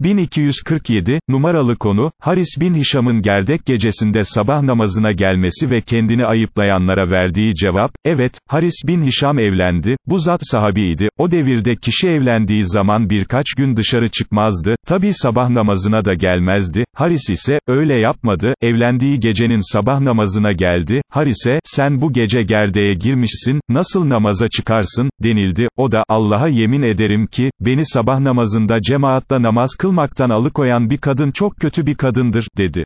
1247, numaralı konu, Haris bin Hişam'ın gerdek gecesinde sabah namazına gelmesi ve kendini ayıplayanlara verdiği cevap, evet, Haris bin Hişam evlendi, bu zat sahabiydi, o devirde kişi evlendiği zaman birkaç gün dışarı çıkmazdı, tabi sabah namazına da gelmezdi, Haris ise, öyle yapmadı, evlendiği gecenin sabah namazına geldi, Haris'e, sen bu gece gerdeğe girmişsin, nasıl namaza çıkarsın, denildi, o da, Allah'a yemin ederim ki, beni sabah namazında cemaatle namaz kılmaktan alıkoyan bir kadın çok kötü bir kadındır, dedi.